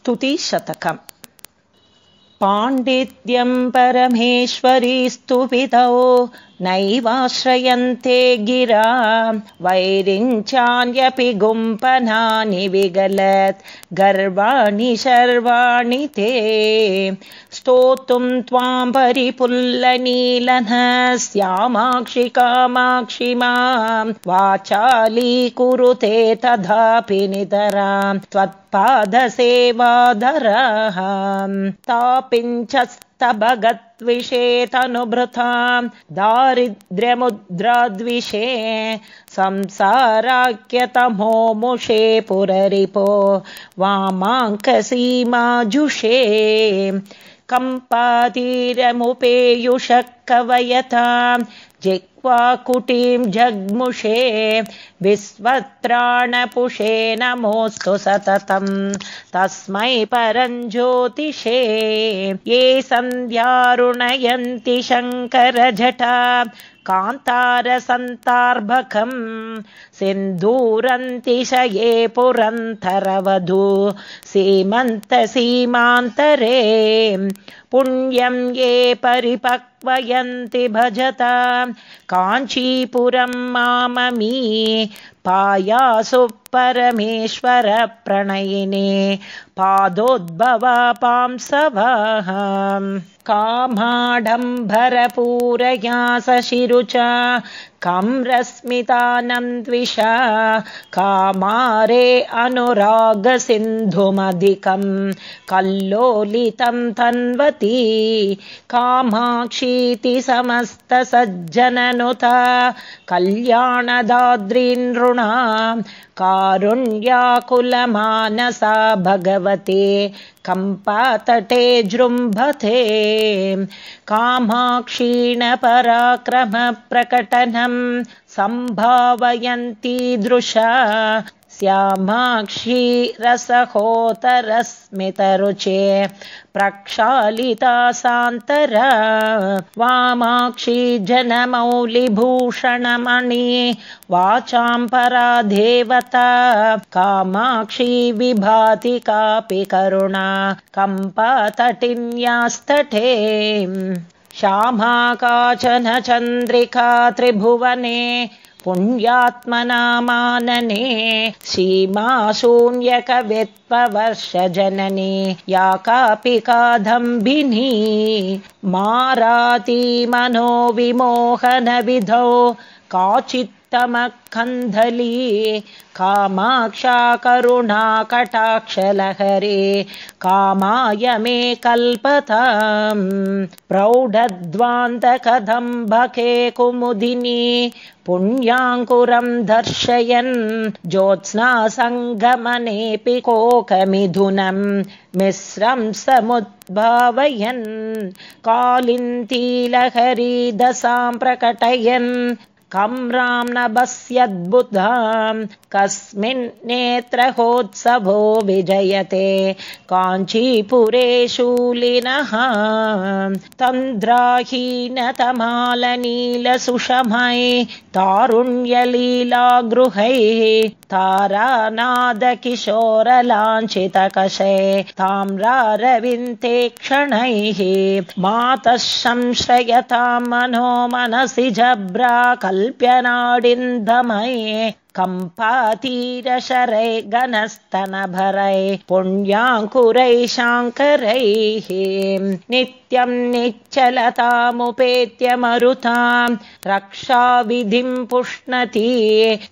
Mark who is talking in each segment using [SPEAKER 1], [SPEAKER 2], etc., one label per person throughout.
[SPEAKER 1] स्तुतिशतकम्। पाण्डित्यं परमेश्वरी स्तुपितौ नैवाश्रयन्ते गिरा। वैरिञ्चान्यपि गुम्पनानि विगलत् गर्वाणि शर्वाणि ते। स्तोतुं त्वां परिपुल्लनीलनः श्यामाक्षि कामाक्षि मां। वाचालीकुरुते तथापि नितरां त्वत्पादसेवाधरः तापिञ्चस्तभगद्विषेतनुभृतां दारिद्र्यमुद्राद्विषे संसाराख्यतमोमुषे पुररिपो वामाङ्कसीमाजुषे कम्पातीरमुपेयुषः कवयतां जिह्वाकुटीं जग्मुषे विस्वत्राणपुषे नमोऽस्तु सततं तस्मै परञ्ज्योतिषे ये सन्ध्यारुणयन्ति शङ्करजटा। कान्तारसन्तार्भकम् सिन्धूरन्ति श ये पुरन्तरवधू। सीमन्तसीमान्तरे पुण्यं ये परिपक्वयन्ति भजता। काञ्चीपुरं माममी पायासु परमेश्वरप्रणयिने पादोद्भवा पांसवः। कामाडम्बरपूरया सशिरुचा कं रश्मितानं द्विषा कामारे अनुरागसिन्धुमधिकं कल्लोलितं तन्वती कामाक्षीति समस्तसज्जननुता कल्याणदाद्रीनृणा कारुण्याकुलमानसा भगवते कम्पातटे जृम्भते कामाक्षीणपराक्रमप्रकटनं सम्भावयन्ती दृशा श्यामाक्षी रसहोतरस्मितरुचे प्रक्षालिता सान्तर। वामाक्षी जनमौलिभूषणमणि वाचां परा देवता। कामाक्षी विभाति कापि करुणा कम्पातटिन्यास्तटे श्यामा काचन चन्द्रिका त्रिभुवने पुण्यात्मनामानने सीमाशून्यकवित्ववर्षजननी या कापि कादम्बिनी। माराती मनोविमोहनविधौ काचित् तमखन्धली कामाक्षा करुणा कटाक्षलहरे कामाय मे कल्पताम् प्रौढध्वान्तकदम्बके कुमुदिनी पुण्याङ्कुरं दर्शयन् ज्योत्स्नासङ्गमनेऽपि कोकमिथुनं मिश्रं समुद्भावयन् कालिन्तीलहरी दशां प्रकटयन् कं रां नभस्यद्बुधां कस्मिन् नेत्रहोत्सवो विजयते। काञ्चीपुरे शूलिनः तन्द्राहीनतमालनीलसुषमै तारुण्यलीलागृहैः तारानादकिशोरलाञ्छितकषे ताम्रारविन्ते क्षणैः मातः संश्रयतां मनो मनसि जभ्रा कल्प्यनाडिन्दमये कम्पातीरशरै शाङ्करैः। नित्यं निश्चलतामुपेत्य मरुतां रक्षाविधिं पुष्णति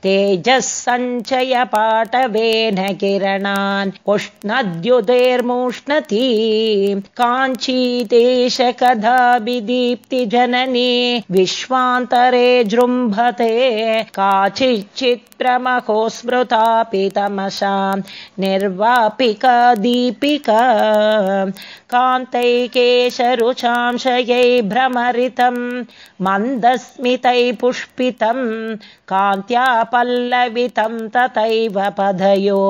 [SPEAKER 1] तेजः सञ्चय पाटवेन किरणान् पुष्णद्युतेर्मुष्णति काञ्चीदेश कदा विश्वान्तरे जृम्भते काचिच्चित् प्रमहो स्मृतापि तमसां निर्वापिका दीपिका कान्तैकेशरुचांशयै भ्रमरितम् मन्दस्मितै पुष्पितम् कान्त्या पल्लवितं तथैव पदयो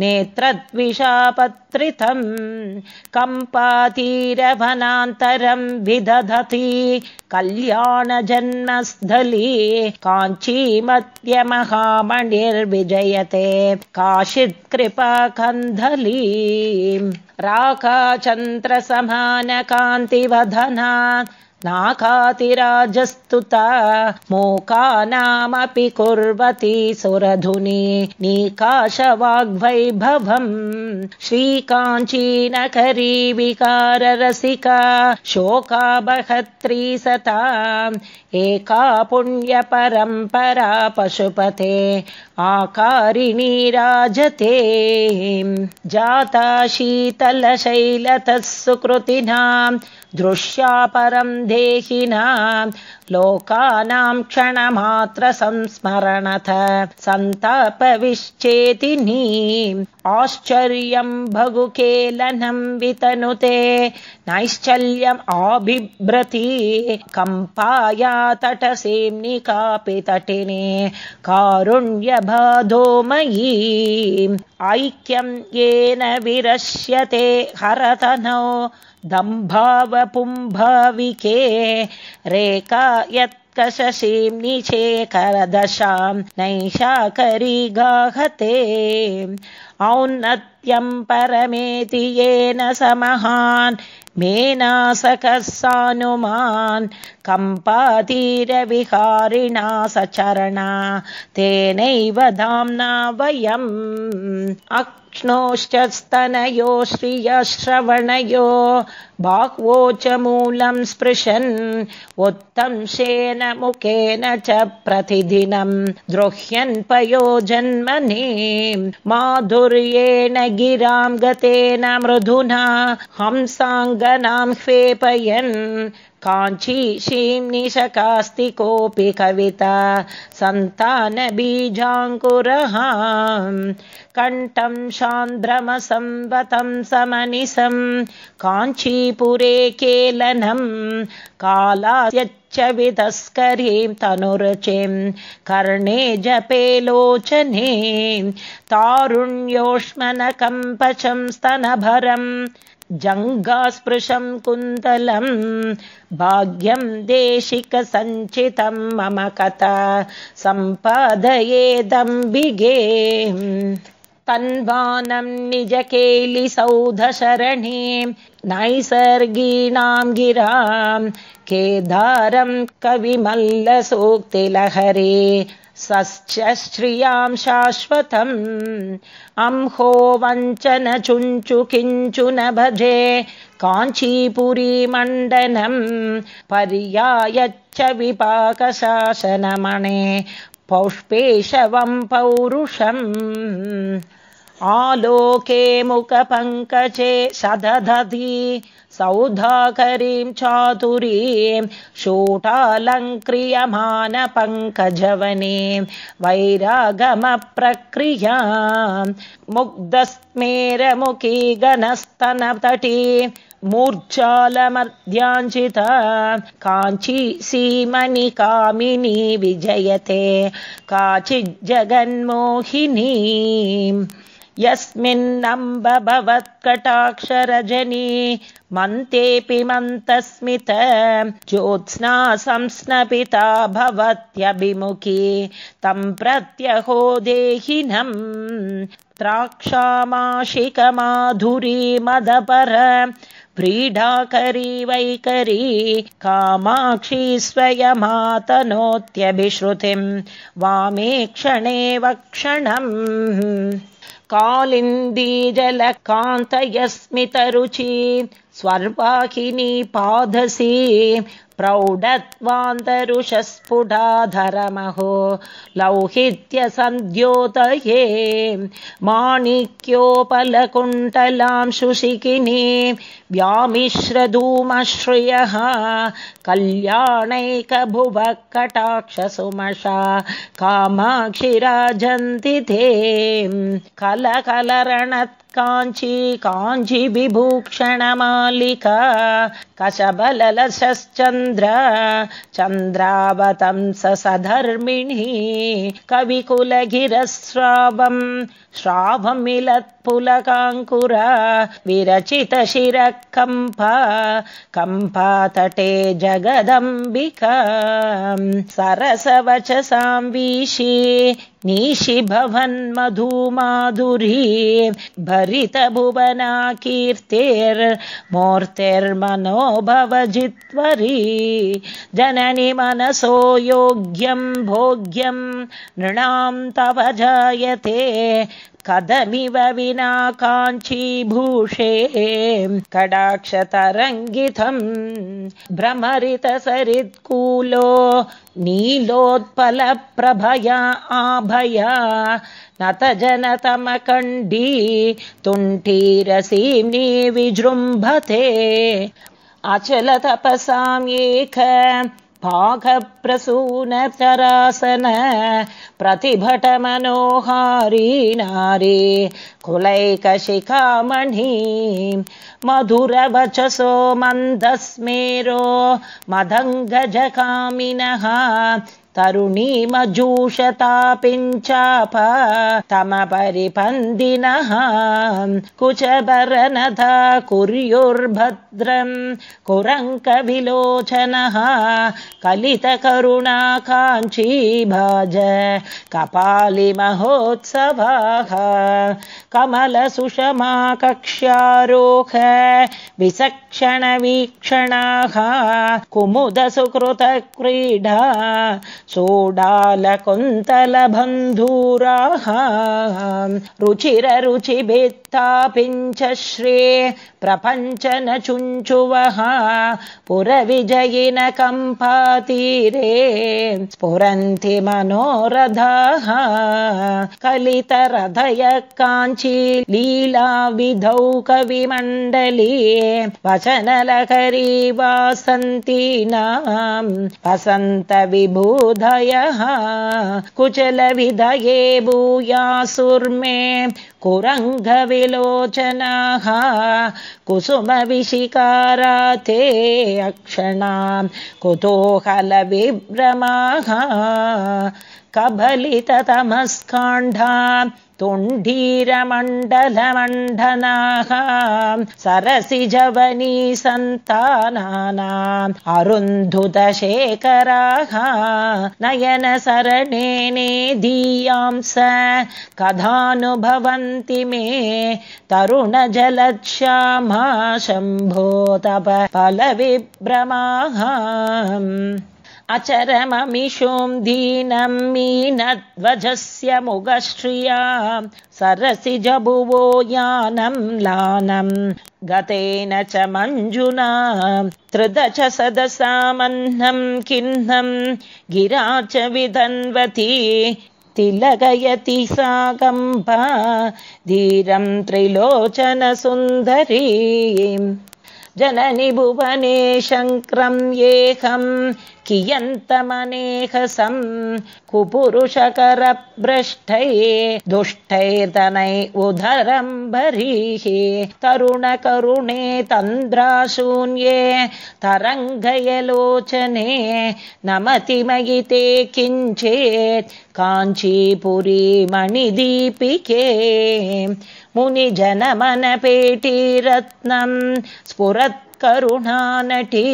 [SPEAKER 1] नेत्रद्विषापत्रितम् कम्पातीरवनान्तरं विदधति कल्याणजन्मस्थली काञ्चीमध्यमहामणिर्विजयते काशित्कृपा कन्धली राकाचन्द्रसमानकान्तिवधना नाकातिराजस्तुता मोकानामपि कुर्वती सुरधुनी नीकाशवाग्वैभवम् श्रीकाञ्चीनकरी विकाररसिका शोकाबहत्री सता एका पुण्यपरम्परा पशुपते आकारिणी राजते। जाता शीतलशैलतः सुकृतिनाम् दृश्यापरं देहिनां लोकानां क्षणमात्रसंस्मरणथ। सन्तापविश्चेतिनी आश्चर्यं भगुकेलनं वितनुते नैश्चल्यम् आबिभ्रति कम्पाया तटसेम्नि कापि तटिने कारुण्यबाधोमयी ऐक्यं येन विरश्यते हरतनौ दम्भावपुम्भाविके रेखा यत्कशशीं निचेकरदशां नैषाकरी गाहते औन्नत्यं परमेति येन समहान् मेनासकः सानुमान् कम्पातीरविहारिणा सचरणा तेनैव धाम्ना वयम् अक्ष्णोश्च स्तनयो श्रियश्रवणयो। बाह्वो च मूलं स्पृशन् उत्तंशेन मुखेन च प्रतिदिनं। द्रोह्यन् पयो जन्मने माधुर्येण गिरां गतेन मृदुना हंसाङ्गनां ह्वेपयन् काञ्चीशीं निशकास्ति कोऽपि कविता सन्तानबीजाङ्कुरः कण्ठं चान्द्रमसंवतं समनिसं काञ्चीपुरे केलनं कालायच्च वितस्करीं तनुरुचिं कर्णे जपे लोचने तारुण्योष्मनकम्पचं स्तनभरम् जङ्गास्पृशं कुन्तलं भाग्यं देशिकसञ्चितं मम कथा सम्पादयेदम्बिगे तन्वानं निजकेलिसौधशरणे नैसर्गीणां गिरां केदारं कविमल्लसूक्तिलहरे सश्च श्रियां शाश्वतम्। अंहो वञ्चन चुञ्चु किञ्चु न भजे काञ्चीपुरीमण्डनं पर्यायच्च विपाकशासनमणे। पौष्पेशवं पौरुषम् आलोके मुखपङ्कजे सदधति सौधाकरीं चातुरीं शोटालङ्क्रियमानपङ्कजवने वैरागमप्रक्रिया मुग्धस्मेरमुखी गणस्तनतटी मूर्च्छालमध्याञ्चिता काञ्ची सीमनि कामिनी विजयते काचिज्जगन्मोहिनी यस्मिन्नम्ब भवत्कटाक्षरजनी मन्तेऽपि मन्तस्मित ज्योत्स्ना संस्नपिता भवत्यभिमुखी तं प्रत्यहो देहिनम् द्राक्षामाशिकमाधुरी मदपर व्रीडाकरी वैकरी कामाक्षी स्वयमातनोत्यभिश्रुतिं वामे क्षणे वक्षणम् कालिन्दीजलकान्तयस्मितरुचि स्वर्वाहिनी पादसी प्रौढत्वान्तरुषस्फुटाधरमहो लौहित्यसन्द्योतये माणिक्योपलकुण्टलां शुशिकिनी व्यामिश्रधूमश्रियः कल्याणैकभुवः कटाक्षसुमषा कामाक्षिराजन्ति ते। कलकलरणत् काञ्ची काञ्चीविभूषणमालिका कशबललसश्चन्द्र चन्द्रावतं सधर्मिणी कविकुलगिरस्रावम् श्रावं मिलत्पुलकाङ्कुर विरचितशिरः कम्पा कम्पातटे जगदम्बिका सरसवचसां वीशी निशि भवन्मधुमाधुरी भरितभुवना कीर्तिर्मूर्तिर्मनो भवजित्वरी जननि मनसो योग्यं भोग्यं नृणां तव जायते कदमिव विना काञ्चीभूषे कडाक्षतरङ्गितम् भ्रमरितसरित्कूलो नीलोत्पलप्रभया आभया नतजनतमकण्डी तुण्ठीरसीम्नि विजृम्भते अचलतपसाम्येक पाकप्रसूनचरासन प्रतिभटमनोहारी नारी कुलैकशिखामणि मधुरवचसो मन्दस्मेरो मदङ्गजकामिनः तरुणीमजूषतापिञ्चाप तमपरिपन्दिनः कुचभरनथ कुर्युर्भद्रम् कुरङ्कविलोचनः कलितकरुणा काञ्ची भज कपालिमहोत्सवाः कमलसुषमा कक्ष्यारोह विचक्षणवीक्षणाः कुमुदसुकृतक्रीडा सोडालकुन्तलबन्धूराः रुचिररुचिभित्तापिञ्च श्रे प्रपञ्च न चुञ्चुवः पुरविजयिन कम्पातीरे स्फुरन्ति मनोरथाः कलितरथय काञ्ची लीलाविधौ कविमण्डली वचनलकरी वासन्तीनां वसन्तविभूधयः कुचलविधये भूयासुर्मे कुरङ्गविलोचनाः कुसुमविशिकारा ते अक्षणां कुतूहलविभ्रमाः कबलिततमस्काण्डा तुण्डीरमण्डलमण्डनाः सरसिजवनी सन्तानानाम् अरुन्धुतशेखराः नयनसरणेने दीयांस कथानुभवन्ति मे तरुणजलश्यामा शम्भो तप फलविभ्रमाः अचरममिषुं दीनं मीनध्वजस्य मुगश्रिया सरसि जभुवो यानं लानं गतेन च मञ्जुना त्रिदश सदसामह्नं किह्नं गिरा च विधन्वती तिलगयति सा कम्पा धीरं त्रिलोचनसुन्दरी जननि भुवने शङ्क्रं येकं कियन्तमनेहसं कुपुरुषकरभ्रष्टये दुष्टैर्दनै उदरं बरीः तरुणकरुणे तन्द्राशून्ये तरङ्गयलोचने नमतिमयिते किञ्चेत् काञ्चीपुरी मणिदीपिके मुनिजनमनपेटीरत्नं स्फुरत्करुणानटी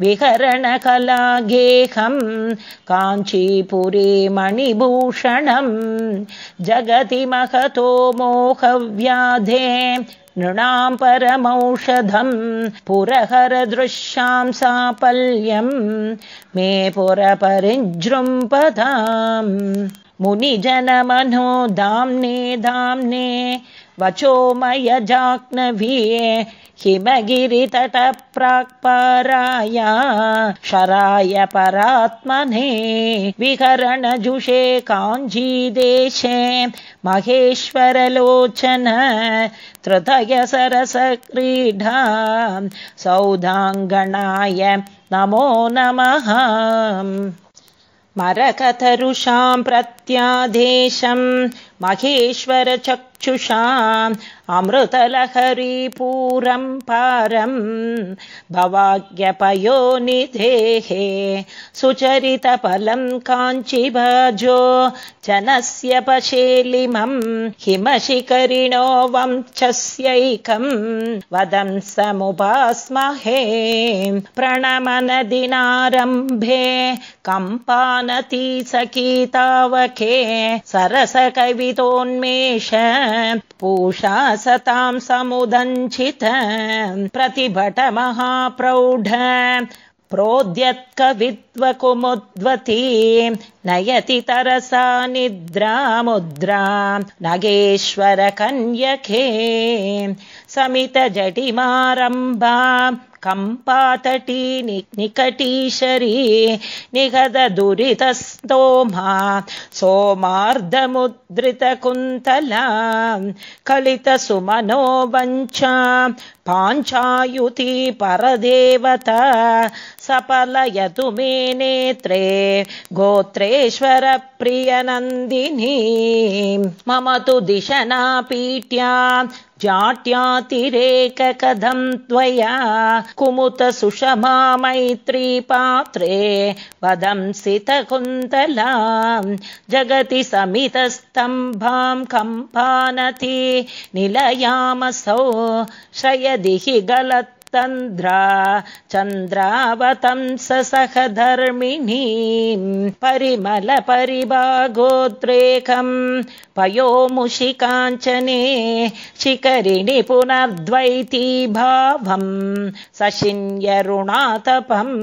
[SPEAKER 1] विहरणकलागेहं काञ्चीपुरे जगति महतो मोहव्याधे नृणां परमौषधं पुरहरदृश्यां सापल्यं मे पुरपरिजृम्पदाम् मुनिजनमनो दाम्ने दाम्ने वचोमय जाह्नवी हिमगिरितटप्राक्पराय शराय परात्मने विहरणजुषे काञ्जीदेशे महेश्वरलोचन त्रितय सरसक्रीडा सौधाङ्गणाय नमो नमः। मरकतरुषां प्रत्य भक्त्यादेशम् महेश्वरचक्षुषा अमृतलहरीपूरं पारं भवाज्ञपयोनिधेः सुचरितफलं काञ्चिभजो जनस्य पशेलिमं हिमशिखरिणो वंशस्यैकं वदं समुपास्महे प्रणमनदिनारम्भे कम्पानती सखीतावके सरसकवितोन्मेष पूषा सतां समुदञ्चित प्रतिभट महाप्रौढ प्रोद्यत्कवित्वकुमुद्वती नयति तरसा निद्रामुद्रा नगेश्वरकन्यके। समितजटिमारम्भा कम्पातटी निकटीशरी निगदुरितस्तोमा सोमार्धमुद्रितकुन्तला कलितसुमनो वञ्चा पाञ्चायुति परदेवता सपलयतु मे नेत्रे गोत्रेश्वरप्रियनन्दिनी मम तु दिशनापीट्या जाट्यातिरेककथं त्वया। कुमुत सुषमा मैत्रीपात्रे वदंसितकुन्तला जगति समितस्तम्भां कम्पानति निलयामसौ श्रयदिहि गलत् तन्द्रा चन्द्रावतं सह धर्मिणीं परिमलपरिभागोद्रेकं पयोमुषिकाञ्चने शिखरिणि पुनर्द्वैती भावं सशिन्यरुणातपम्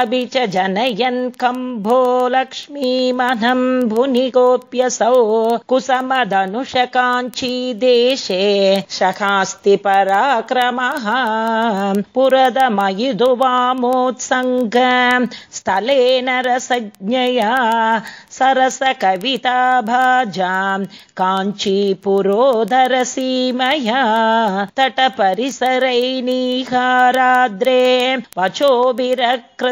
[SPEAKER 1] अभि च जनयन् कम्भो लक्ष्मीमनं भुनि गोप्यसौ कुसमदनुषकाञ्ची देशे शकास्ति पराक्रमः पुरदमयुधुवामोत्सङ्ग स्थलेन रसज्ञया सरसकविता भाजां काञ्चीपुरोधरसीमया तटपरिसरैनीहाराद्रे वचोभिरकृत्रिमये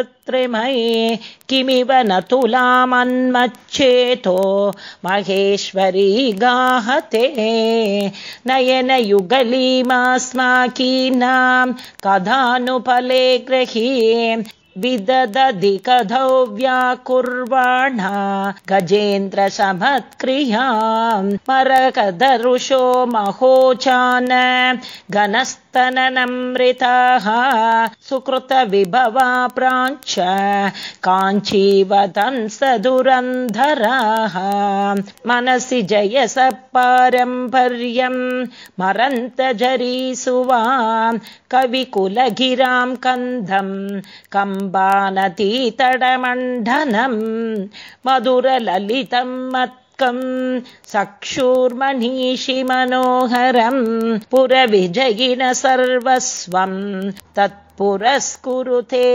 [SPEAKER 1] किमिव न तुलामन्मच्छेतो महेश्वरी गाहते नयनयुगलीमास्माकीनां कथानुपले ग्रही विदधि कथौ व्याकुर्वाण गजेन्द्रसमत्क्रियां परकदरुषो महोचान घनस्तननमृताः सुकृतविभवा प्राञ्च काञ्चीवतं स दुरन्धराः मनसि जयस पारम्पर्यं मरन्तजरीसुवा कविकुलगिरां कन्धं कम्बानतीतडमण्डनम् मधुरललितं मत्कं सक्षूर्मणीषि मनोहरं पुरविजयिन सर्वस्वं तत्पुरस्कुरुते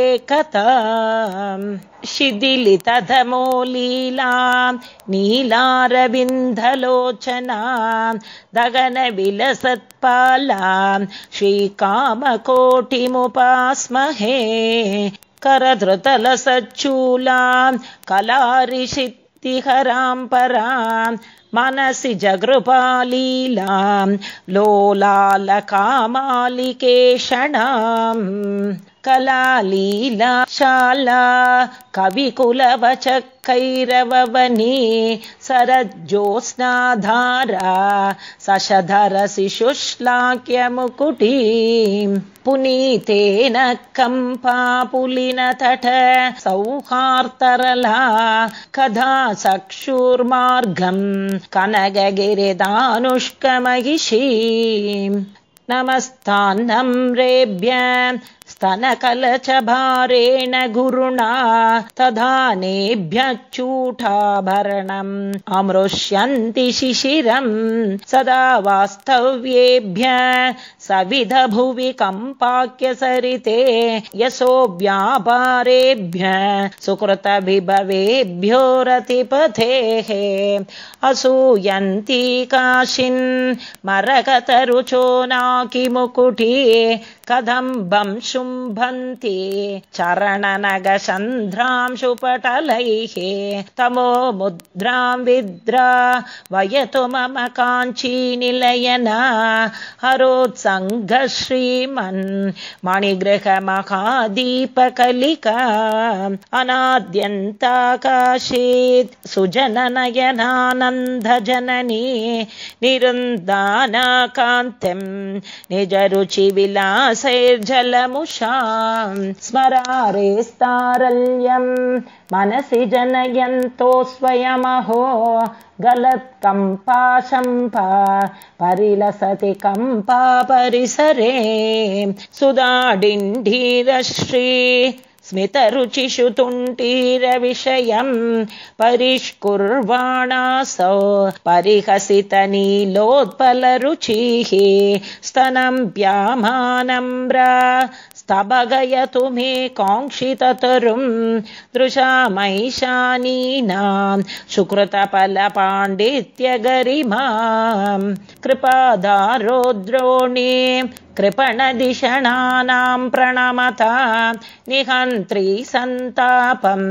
[SPEAKER 1] शिथिलितधमो लीला नीलारविन्दलोचना दगनविलसत्पाला श्रीकामकोटिमुपास्महे करधृतलसच्चूला कलारिषित्तिहरां परां मनसि जगृपालीलां लोलालकामालिकेषणाम् कलालीला शाला कविकुलवचकैरवनी सरज्योत्स्नाधारा सशधरसि शुश्लाक्यमुकुटीम् पुनीतेन कम्पा पुलिनतट सौहार्तरला कदा चक्षुर्मार्गम् कनगगिरिदानुष्कमहिषी नमस्तान्नम्रेभ्य स्तनकलचभारेण गुरुणा तदानेभ्यच्चूठाभरणम् अमृष्यन्ति शिशिरम् सदा वास्तव्येभ्य सविध भुवि कम्पाक्यसरिते यशो व्यापारेभ्य सुकृतभिभवेभ्यो रतिपथेः असूयन्ती काशिन् मरकतरुचो नाकिमुकुटी कदम्बं शुम्भन्ति चरणनगसन्ध्रांशुपटलैः तमो मुद्रां विद्रा वयतु मम काञ्चीनिलयना हरोत्सङ्गः श्रीमन् मणिगृहमहादीपकलिका अनाद्यन्ताकाशीत् सुजननयनानन्दजननी निरुन्दानाकान्तिं निजरुचिविलासैर्जलमुषां स्मरारेस्तारल्यं मनसि जनयन्तो स्वयमहो गलत्कम्पा शम्पा परिलसति कम्पा परिसरे। सुदाडिण्ढीरश्री स्मितरुचिषु तुण्टीरविषयम् परिष्कुर्वाणासौ परिहसितनीलोत्पलरुचिः स्तनं व्यामानम्रा स्तभगयतु मे काङ्क्षिततरुं दृशामैशानीनां सुकृतफलपाण्डित्यगरिमां कृपादारोद्रोणे कृपणदिषणानां प्रणमता निहन्त्री सन्तापं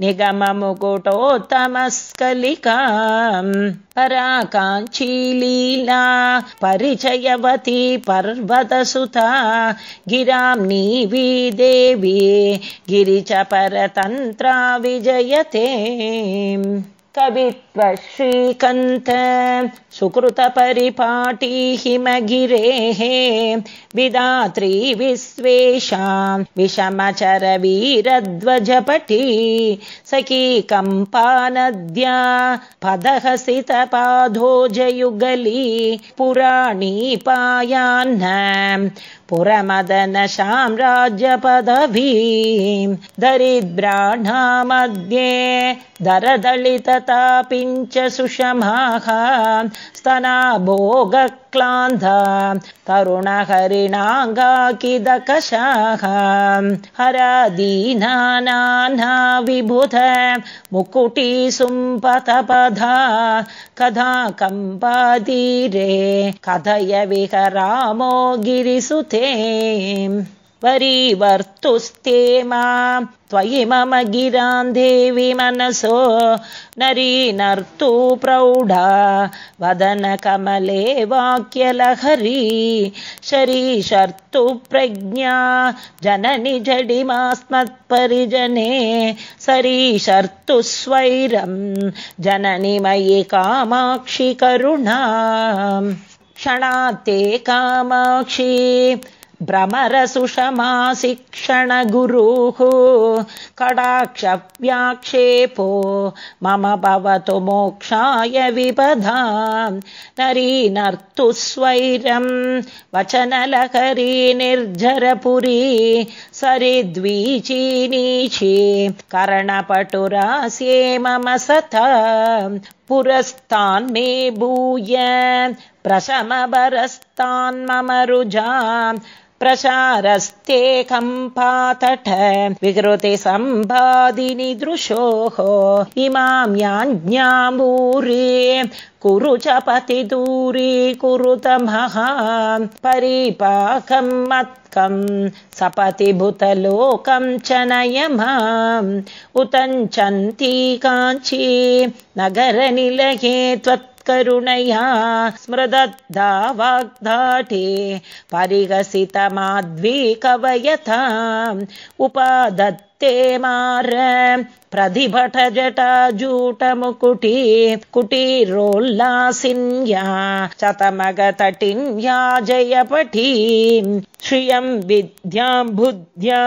[SPEAKER 1] निगममुकुटोत्तमस्कलिकाम् पराकाञ्चीलीला परिचयवती पर्वतसुता गिरां नीवी देवी गिरिच परतन्त्रा विजयते कवित्वश्रीकन्त सुकृतपरिपाटी हिमगिरेः विदात्री विश्वेषां विषमचरवीरध्वजपटी सखी कम्पानद्या पदहसितपाधोजयुगली पुराणी पायान्न पुरमदन साम्राज्यपदवीं दरिद्राणामध्ये दरदलिततापिञ्च सुषमाः स्तना भोगक्लान्धा तरुणहरिणाङ्गाकिदकषाः हरादीनाना विबुध मुकुटी सुम्पतपधा कथा कम्पातीरे कथय विहरामो गिरिसुते वरीवर्तुस्ते मां त्वयि मम गिरां देवि मनसो नर्तु प्रौढा। वदनकमले वाक्यलहरी शरीशर्तु प्रज्ञा। जननि जडिमास्मत्परिजने सरीशर्तु स्वैरं जननि मयि कामाक्षि करुणा क्षणात्ते कामाक्षी भ्रमरसुषमाशिक्षणगुरुः कडाक्षव्याक्षेपो मम भवतु मोक्षाय विपधा नरीनर्तु स्वैरं वचनलहरी निर्झरपुरी सरिद्वीचीनीची कर्णपटुरास्ये मम सता पुरस्तान् मे भूय प्रशमबरस्तान्मम रुजा प्रसारस्ते कम्पातट विकृति सम्भादिनि दृशोः। इमां याज्ञाम्बूरे कुरु च पतिदूरी कुरुतमः परिपाकं मत्कं सपतिभूतलोकं च नयमाम्। उतञ्चन्ती काञ्ची नगरनिलये त्वत् करुणया स्मृदद्धा वाग्धाटे परिहसितमाद्वीकवयथाम् उपादत्ते मार प्रतिभटजटाजूटमुकुटी कुटीरोल्लासिन्या चतमगतटिन्या जयपटी श्रियं विद्यां बुद्ध्या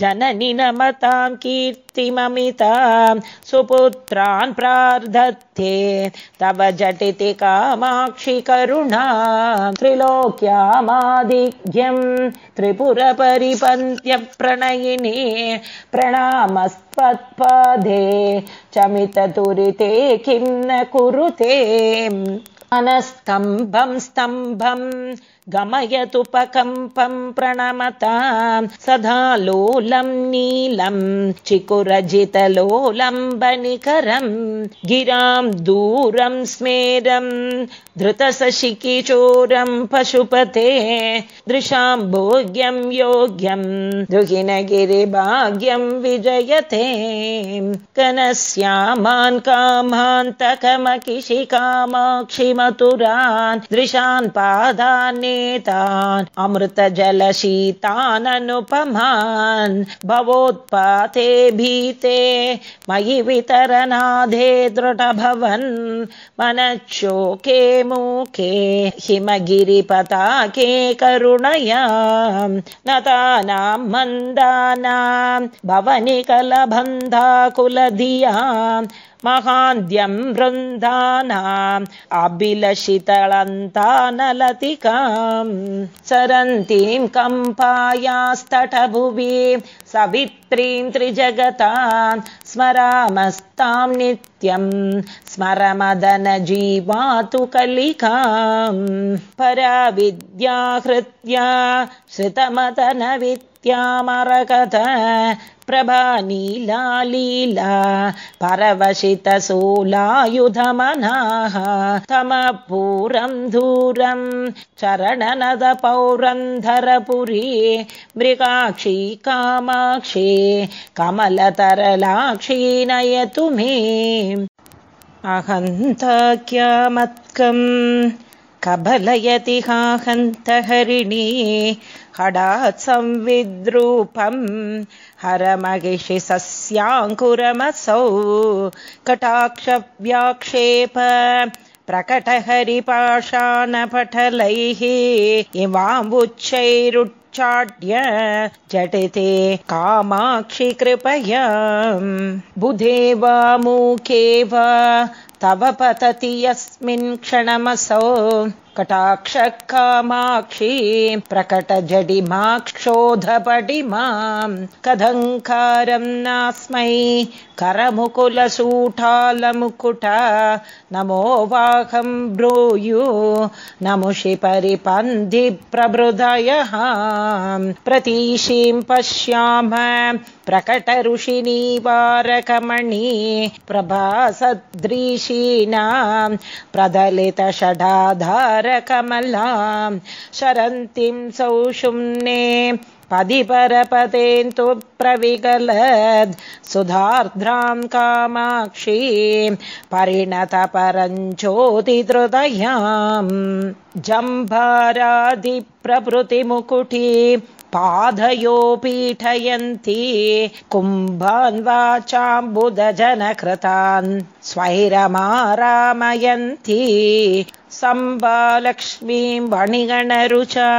[SPEAKER 1] जननि नमतां कीर्तिममितां सुपुत्रान् प्रार्धत्ते तव झटिति कामाक्षि करुणा त्रिलोक्यामादिघ्यं त्रिपुरपरिपन्त्यप्रणयिने प्रणामस्त्वत्पादे चमिततुरिते किं न कुरुते। अनस्तम्भं स्तम्भं गमयतुपकम्पम् प्रणमताम् सदा लोलम् नीलम् चिकुरजितलोलम्बनिकरम् गिराम् दूरम् स्मेरम् धृतसशिकिचोरम् पशुपते दृशाम् भोग्यम् योग्यम् दुहिनगिरिभाग्यम् विजयते कनस्यामान् कामान्तकमकिशि कामाक्षि मथुरान् दृशान् अमृतजलशीताननुपमान् भवोत्पाते भीते मयि वितरनाधे दृढभवन् मनच्छोके मूके हिमगिरिपताके करुणया नतानां मन्दानां भवनिकलबन्धाकुलधिया महान्द्यं वृन्दानाम् अभिलषितळन्तानलतिकाम् सरन्तीं कम्पायास्तटभुवि सवित्रीं त्रिजगतां स्मरामस्तां नित्यं स्मरमदन जीवातु कलिकाम् पराविद्याहृत्या श्रुतमदनविद्यामरकथ प्रभा नीला लीला परवशितशूलायुधमनाः तमपूरं दूरं चरणनदपौरन्धरपुरी मृगाक्षी कामाक्षी कमलतरलाक्षी नयतु मे। अहन्ताख्यामत्कम् कबलयति हाहन्तहरिणी संविद्रूपम् हरमहिषि सस्याङ्कुरमसौ। कटाक्षव्याक्षेप प्रकटहरिपाषाणपटलैः। इवाम्बुच्चैरुच्चाट्य झटिते कामाक्षि कृपया बुधे वा मूके वा तव पतति यस्मिन् क्षणमसौ कटाक्ष कामाक्षी प्रकटजडिमाक्षोधपडिमाम् कथङ्कारम् नास्मै करमुकुलसूठालमुकुट नमो वाहम् ब्रूयु नमुषि परिपन्धि प्रबृदयः प्रतीशीम् पश्याम प्रकट ऋषिनीवारकमणि प्रभासदृशीनाम् षडाधारकमलाम् शरन्तीं सौषुम्ने पदि परपतेन्तु प्रविगलद् सुधार्द्रां कामाक्षी परिणत जम्भारादिप्रभृतिमुकुटी पादयो पीठयन्ति कुम्भान् वाचाम्बुदजनकृतान् स्वैरमारामयन्ति सम्बालक्ष्मीं वणिगणरुचा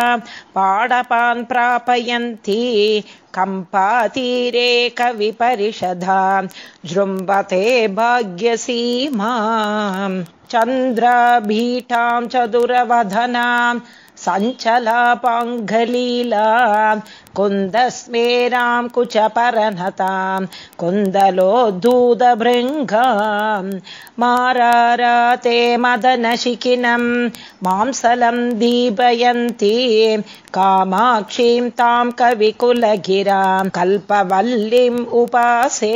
[SPEAKER 1] पाडपान् प्रापयन्ति कम्पातीरे कविपरिषदा जृम्बते भाग्यसीमाम् चन्द्राभीटां चतुरवधनाम् सञ्चलापाङ्घलीला कुन्दस्मेरां कुचपरनतां कुन्दलोद्धूतभृङ्गाम् माराराते मदनशिखिनं मांसलं दीपयन्ति कामाक्षीं तां कविकुलगिरां कल्पवल्लीम् उपासे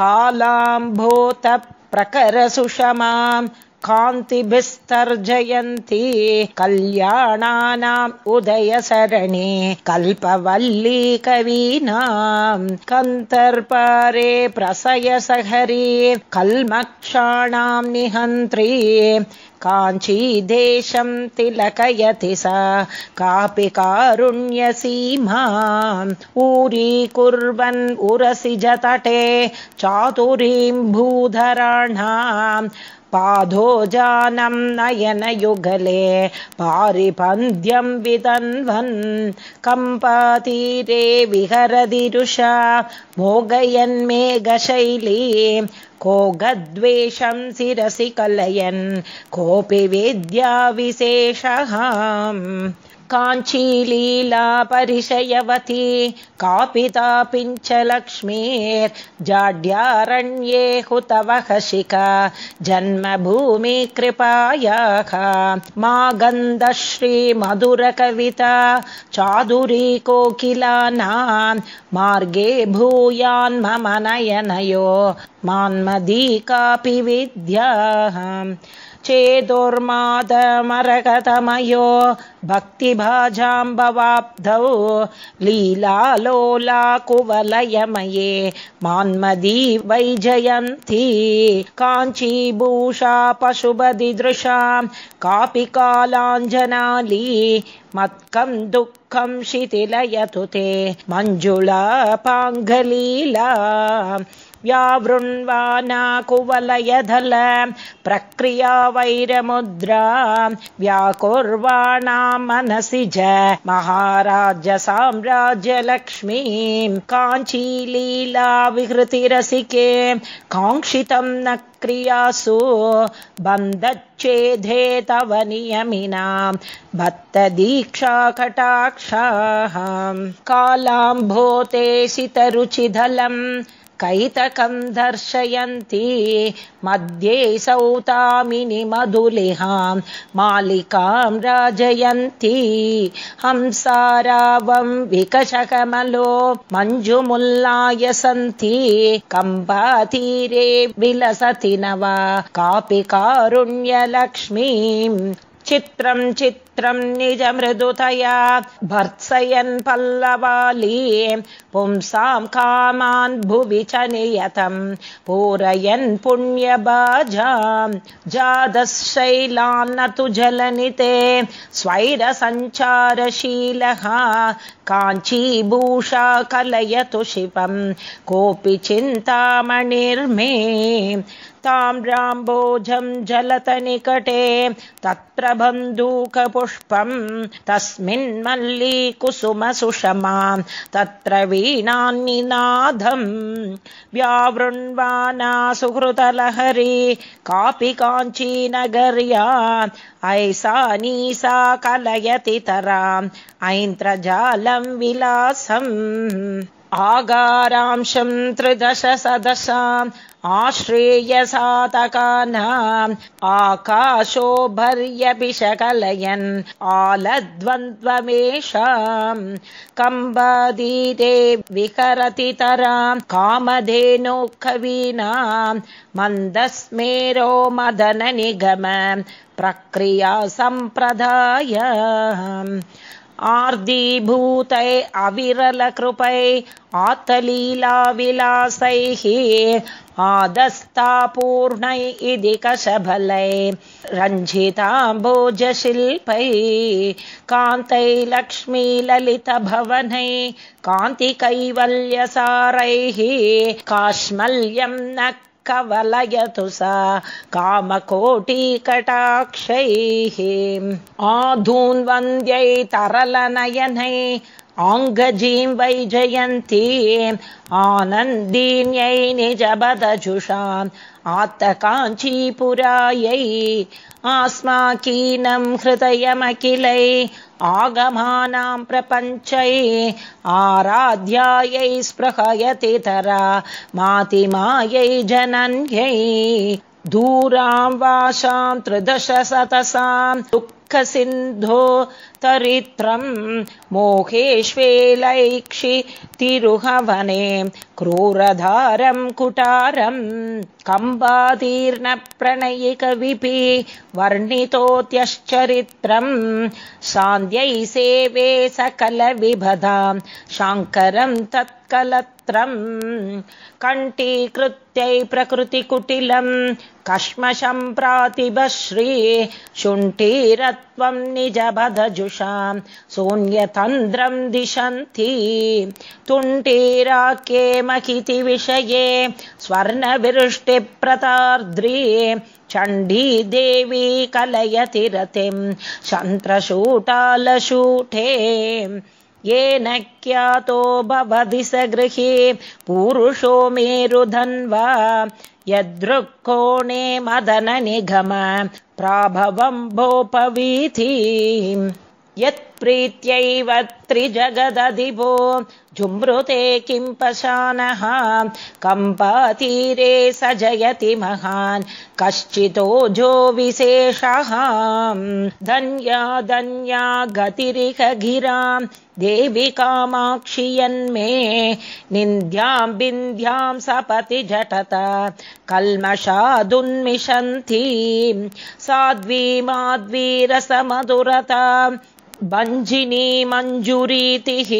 [SPEAKER 1] कालाम्भोत प्रकरसुषमाम् कान्तिभिस्तर्जयन्ति। कल्याणानाम् उदयसरणे कल्पवल्ली कवीनाम् कन्तर्पारे प्रसयसहरी कल्मक्षाणाम् निहन्त्री काञ्चीदेशं तिलकयति सा। कापि कारुण्यसीमा। ऊरीकुर्वन् उरसि जतटे। चातुरीं भूधराणाम् पादोजानं नयनयुगले। पारिपन्द्यं वितन्वन् कम्पातीरे विहरदिरुषा मोगयन्मेघशैली को गद्वेषं शिरसि कलयन् कोऽपि विद्याविशेषः काञ्चीलीला परिशयवती कापि तापिञ्च लक्ष्मीर्जाड्यारण्ये हुतवः शिखा जन्मभूमि कृपायाः। मा गन्धश्रीमधुरकविता चादुरी कोकिलानां। मार्गे भूयान्मम नयनयो। मान्मदी कापि विद्याः भक्तिभाजाम्बवाब्धौ लीलालोला कुवलयमये मान्मदी वैजयन्ती काञ्चीभूषा पशुपदिदृशां कापि कालाञ्जनाली मत्कं दुःखं शिथिलयतु ते मञ्जुला पाङ्गलीला व्यावृण्वाना कुवलयधल प्रक्रिया वैरमुद्रा व्याकुर्वाणां मनसि ज महाराज्य साम्राज्यलक्ष्मीं काञ्चीलीला विहृतिरसिके काङ्क्षितं न क्रियासु बन्धच्छेदे तव नियमिनां भक्तदीक्षा कटाक्षाः कालाम्भोते सितरुचिधलम् कैतकं दर्शयन्ति मध्ये सौतामिनि मधुलिहां मालिकां राजयन्ती। हंसारावं विकशकमलो मञ्जुमुल्लाय सन्ति। कम्बातीरे विलसति न वा कापि कारुण्यलक्ष्मीं चित्रं चित्रं निजमृदुतया भर्त्सयन् पल्लवाली। पुंसां कामान् भुवि च नियतं। पूरयन् पुण्यबाजां। जातशैलान्न तु जलनिते स्वैरसञ्चारशीलः। काञ्चीभूषा कलयतु शिवं। कोऽपि चिन्तामणिर्मे। ताम्राम्बोजं जलतनिकटे। तत्र बन्धूकपुष्पं तस्मिन् मल्लीकुसुमसुषमां तत्र वीणान्निनादम् व्यावृण्वाना सुहृतलहरी कापि काञ्चीनगर्या ऐसा नीसा कलयति तराम् ऐन्द्रजालं विलासम्। आगारांशं त्रिदश सदशाम् आश्रेयसातकानाम् आकाशो भर्यभिषकलयन् आलद्वन्द्वमेषाम् कम्बदीते विकरतितराम् कामधेनो कवीनाम् मन्दस्मेरो मदन निगम प्रक्रिया सम्प्रदाय आर्दीभूतै अविरलकृपै आतलीलाविलासैः आदस्तापूर्णै इति कशबलै। रञ्जिताम्बोजशिल्पै कान्तै लक्ष्मीललितभवनै कान्तिकैवल्यसारैः काश्मल्यं न कवलयतु सा कामकोटिकटाक्षैः। आधून्वन्द्यै तरलनयनै आङ्गजीं वैजयन्ती आनन्दीन्यै निजबदजुषाम् आत्तकाञ्चीपुरायै आस्माकीनं हृदयमखिलै आगमानां प्रपञ्चै आराध्यायै स्पृहयतितरा मातिमायै जनन्यै दूरां वाशां त्रिदशशतसां दुःखसिन्धो तरित्रं मोहेष्वेलैक्षि तिरुहवने क्रूरधारं कुटारं कम्बातीर्णप्रणयिकविपि वर्णितोत्यश्चरित्रं सान्ध्यै सेवे सकलविभदां शाङ्करं तत्कलत्रम् कण्ठीकृत्यै प्रकृतिकुटिलं कश्मशं प्रातिभश्री शुण्ठीरत्वं निजबधजुषां शून्यतन्द्रं दिशन्ति। तुण्टीराख्ये महितिविषये स्वर्णवृष्टिप्रतार्द्री चण्डी देवी कलयति रतिं शन्त्रशूटालशूठे येन ख्यातो भवति स गृहे पूरुषो मेरुधन्वा। यदृक्कोणे मदननिगम प्राभवम्भोपवीथि यत्प्रीत्यैव त्रिजगदधिभो। झुमृते किं पशानः? कम्पातीरे स जयति महान् कश्चितोजो विशेषः। धन्या धन्या गतिरिह गिरां। देवि कामाक्षियन्मे। निन्द्यां बिन्द्यां सपति झटत कल्मषादुन्मिषन्ती। साध्वी माध्वीरसमधुरता भञ्जिनी मञ्जुरीतिः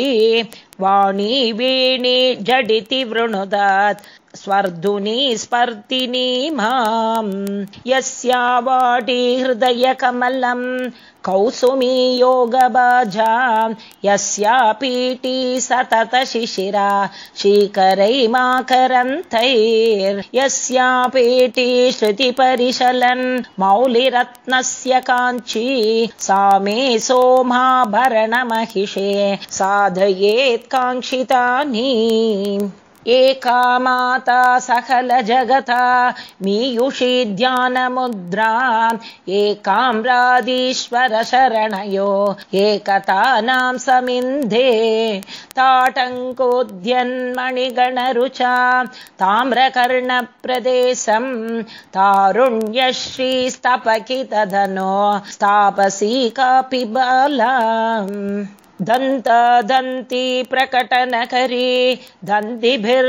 [SPEAKER 1] वाणी वीणी झटिति वृणुदात् स्वर्धुनी स्पर्तिनी माम्। यस्या वाटी हृदयकमलम्। कौसुमी योगबाजा। यस्या पीटी सतत शिशिरा। शीकरै माकरन्तैर्यस्या पीटी श्रुतिपरिशलन्। मौलिरत्नस्य काञ्ची। सा मे सोमाभरणमहिषे। साधयेत् काङ्क्षितानि एका माता सकल जगता मीयुषी ध्यानमुद्रा एकाम्रादीश्वर शरणयो एकतानां समिन्धे ताटङ्कोद्यन्मणिगणरुचा ताम्रकर्णप्रदेशम् तारुण्यश्रीस्तपकितधनो स्थापसी कापि बाला दन्त दन्ती प्रकटनकरी दन्तिभिर्मन्दयानैः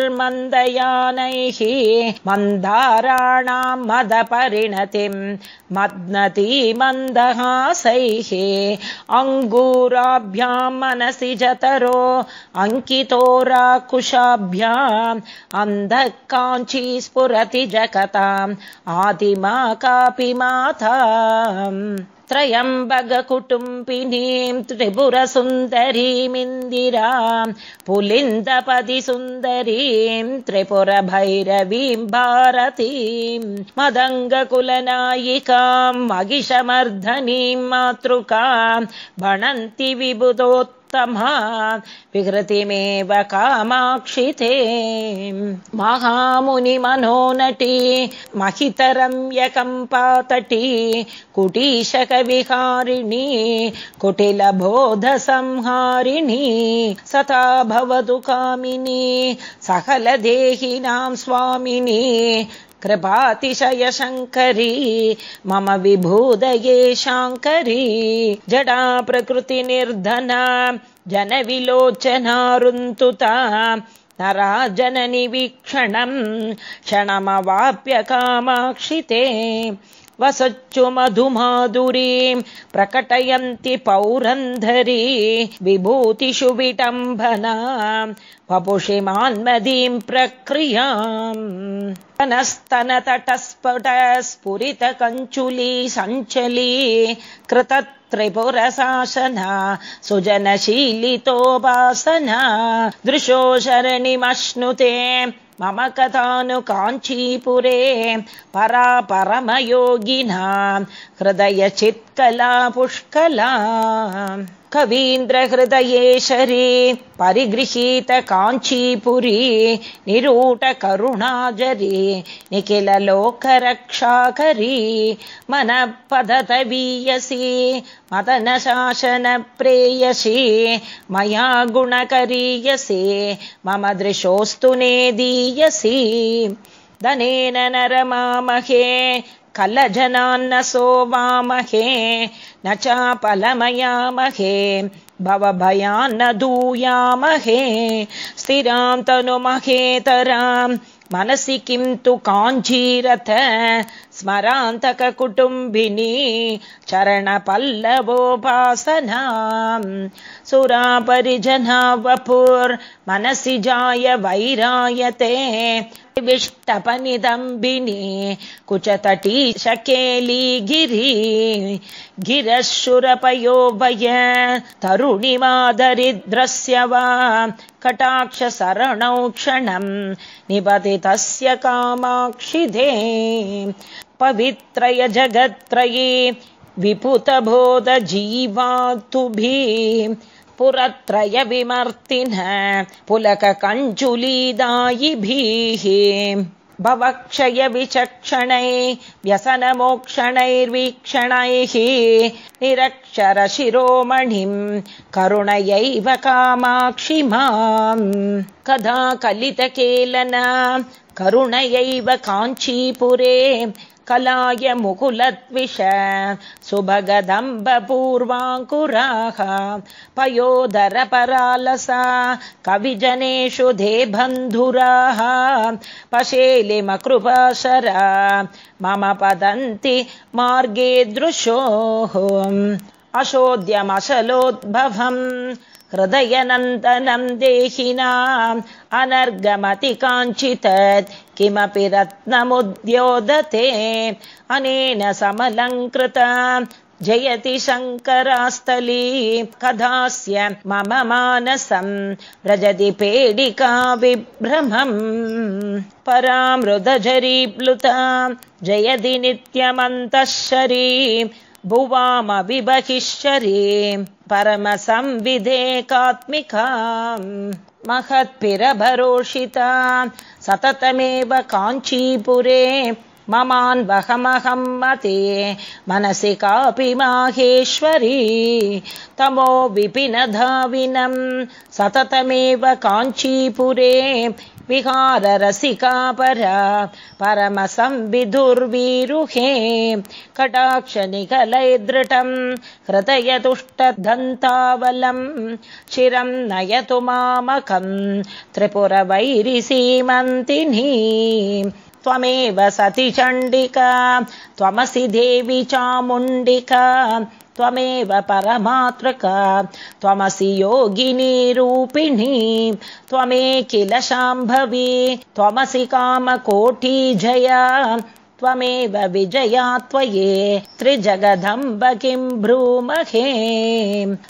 [SPEAKER 1] मन्दाराणां मदपरिणतिम् मद्नती मन्दहासैः। अङ्गूराभ्यां मनसि जतरो अङ्कितो राकुशाभ्याम् अन्धः काञ्ची स्फुरति जगताम् आदिमा कापि माता त्रयम्बकुटुम्बिनीं त्रिपुरसुन्दरीमिन्दिरां पुलिन्दपदि सुन्दरीं त्रिपुरभैरवीं भारतीं मदङ्गकुलनायिकां महिषमर्धनीं मातृकां भणन्ति विबुधोत् विकृतिमेव कामाक्षिते महामुनिमनो नटी महितरम्यकम्पातटी कुटीशकविहारिणी कुटिलबोधसंहारिणी सता भवतु कामिनी सकलदेहिनां स्वामिनी कृपातिशयशङ्करी मम विभूदये शाङ्करी जडा प्रकृतिनिर्धना जनविलोचनारुन्तुता नरा जननिवीक्षणम् क्षणमवाप्य कामाक्षिते वसच्चु मधुमाधुरीं प्रकटयन्ति पौरन्धरी विभूतिषु विटम्बना वपुषि मान्मदीं प्रक्रियाम्। स्तनतटस्फुट स्फुरित कञ्चुली सञ्चली कृत त्रिपुरशासना सुजनशीलितोपासना दृशो शरणिमश्नुते मम कथानु काञ्चीपुरे परा परमयोगिना हृदय चित्कला पुष्कला कवीन्द्रहृदयेशरी परिगृहीत काञ्चीपुरी निरूढ करुणाजरी निखिल लोकरक्षाकरी मनपदत वीयसी मदन शासन प्रेयसी मया गुणकरीयसी मम दृशोऽस्तु नेदीयसी। धनेन नरमामहे कलजनान्न सोवामहे न चापलमयामहे भवभयान्न दूयामहे स्थिरां तनुमहेतरां मनसि किं तु काञ्जीरथ स्मरान्तककुटुम्बिनी चरणपल्लवोपासनाम् सुरापरिजना वपुर्मनसि जाय वैरायते विष्टपनिदम्बिनी कुचतटी शकेली गिरि गिरशुरपयो वय तरुणिमादरिद्रस्य वा कटाक्षशरणौ क्षणम् निपति तस्य कामाक्षिधे पवित्रय जगत्त्रये विपुतबोधजीवातुभिः पुरत्रय विमर्तिनः पुलककञ्चुलीदायिभिः भवक्षयविचक्षणै व्यसनमोक्षणैर्वीक्षणैः निरक्षरशिरोमणिम् करुणयैव कामाक्षि माम् कदा कलितकेलना करुणयैव काञ्चीपुरे कलाय मुकुलद्विष सुभगदम्बपूर्वाङ्कुराः पयोदरपरालसा कविजनेषु धे बन्धुराः पशेलिमकृपाशरा मम पदन्ति मार्गे दृशोः अशोद्यमशलोद्भवम् हृदयनन्दनं देहिनाम् अनर्गमति काञ्चित् किमपि रत्नमुद्योदते अनेन समलङ्कृता जयति शङ्करास्थली कदास्य मम मानसम् व्रजति पेडिका विभ्रमम् परामृदजरीप्लुता जयति नित्यमन्तःशरी। भुवामविबहिश्चरी परमसंविधेकात्मिका महत्पिरभरोषिता सततमेव काञ्चीपुरे ममान्वहमहं मते। मनसि कापि माहेश्वरी। तमो विपिनधाविनं। सततमेव काञ्चीपुरे विहाररसिका परा परमसंविदुर्वीरुहे कटाक्षनिकलैदृटम् हृदयतुष्टदन्तावलम् चिरं नयतु मामकम् त्रिपुरवैरिसीमन्तिनी। त्वमेव सति चण्डिका त्वमसि देवि चामुण्डिका त्वमेव परमातृका त्वमसि योगिनीरूपिणी त्वमे किल शाम्भवी त्वमसि कामकोटी जया त्वमेव विजया त्वये त्रिजगदम्ब किं ब्रूमहे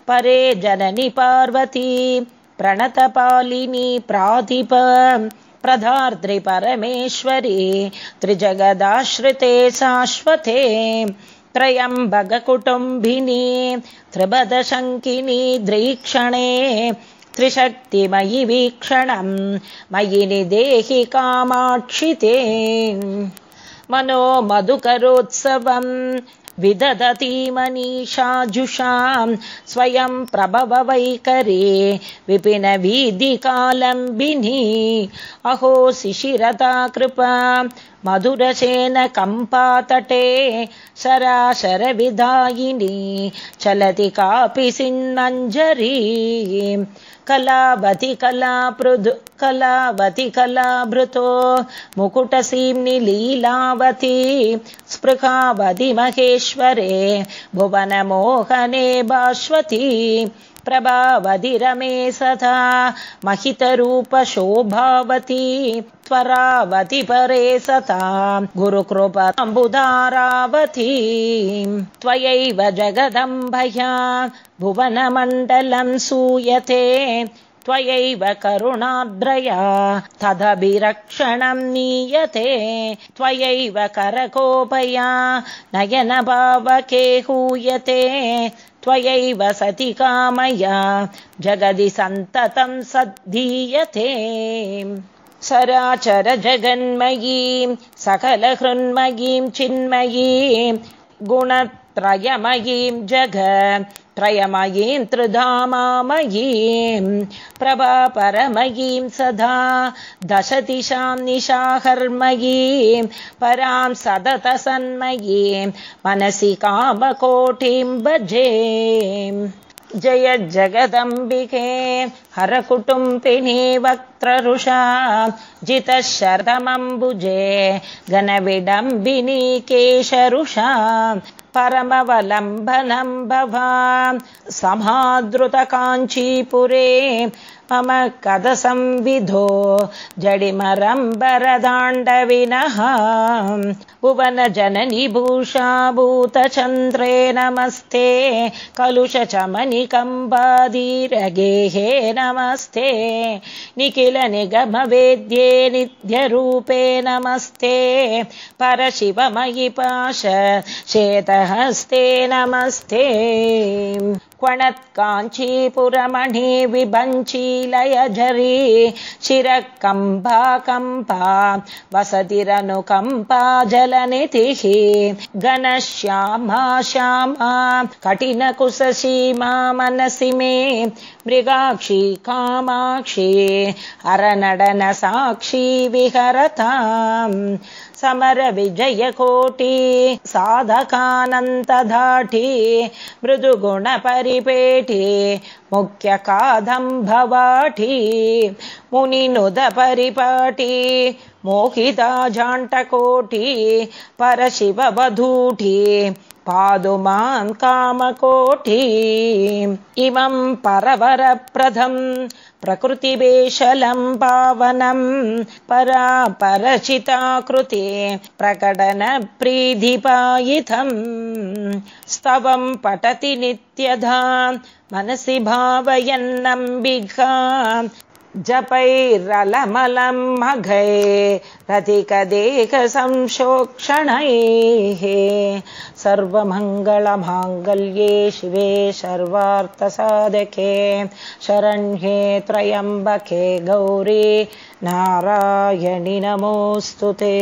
[SPEAKER 1] परे जननि पार्वती प्रणतपालिनी प्रातिप प्रधार्द्रि परमेश्वरी त्रिजगदाश्रिते शाश्वते त्रयम्बकुटुम्बिनी त्रिपदशङ्किनी द्रीक्षणे त्रिशक्तिमयि वीक्षणम् मयि निदेहि कामाक्षिते। मनो मधुकरोत्सवम् विदधती मनीषाजुषाम् स्वयं प्रभव वैकरे विपिन वीदिकालम्बिनी अहो शिशिरता कृपा मधुरसेन कम्पातटे सराशरविदायिनी चलति कापि सिन्नञ्जरी कलावति कलापृदु कलावति कलाभृतो मुकुटसीम्नि लीलावती स्पृहावति महेश्वरे भुवनमोहने भास्वती प्रभावति रमे सदा। महितरूपशोभावती त्वरावति परे सता गुरुकृपाम्बुधारावती त्वयैव जगदम्भया भुवनमण्डलं सूयते त्वयैव करुणाद्रया तदभिरक्षणं नीयते। त्वयैव करकोपया नयनभावके हूयते। त्वयैव सति कामया जगदि सन्ततं सद्धीयते। सराचर जगन्मयीं सकलहृन्मयीं चिन्मयीं गुणत्रयमयीं जग त्रयमयीं त्रिधामामयीं प्रभापरमयीं सदा दशदिशां निशाहर्मयीं परां सदतसन्मयीं मनसि कामकोटिं भजे। जय जगदम्बिके हरकुटुम्बिनी वक्त्ररुषा जितः शरमम्बुजे घनविडम्बिनी केशरुषा परमवलम्बनं भवा समादृतकाञ्चीपुरे मम कदसंविधो जडिमरम्बरदाण्डविनः भुवनजननिभूषाभूतचन्द्रे नमस्ते कलुषचमनिकम्बादीरगेहे नमस्ते निखिलनिगमवेद्ये नित्यरूपे नमस्ते। परशिवमयि पाश शेतहस्ते नमस्ते क्वणत्काञ्चीपुरमणि विभञ्चीलय झरी शिरः कम्पा कम्पा वसतिरनुकम्पा जलनिधिः। घनश्यामा श्यामा कठिनकुशसीमा मनसि मे। मृगाक्षी कामाक्षी अरनडन साक्षी विहरताम् समरविजयकोटि साधकानन्तधाटी मृदुगुणपरिपेटी मुख्यकादम्भवाटी मुनिनुदपरिपाटी मोहिता जाण्टकोटी परशिववधूटी पादु मां कामकोटी इमं परवरप्रदम् प्रकृतिवेशलं पावनं परा परचिताकृते प्रकटनप्रीधिपायितम् स्तवं पठति नित्यधा मनसि भावयन्नम्बिका जपैरलमलं मघैरधिकदेहसंशोक्षणैः सर्वमङ्गलमाङ्गल्ये शिवे सर्वार्थसाधके शरण्ये त्र्यम्बके गौरी नारायणि नमोऽस्तु ते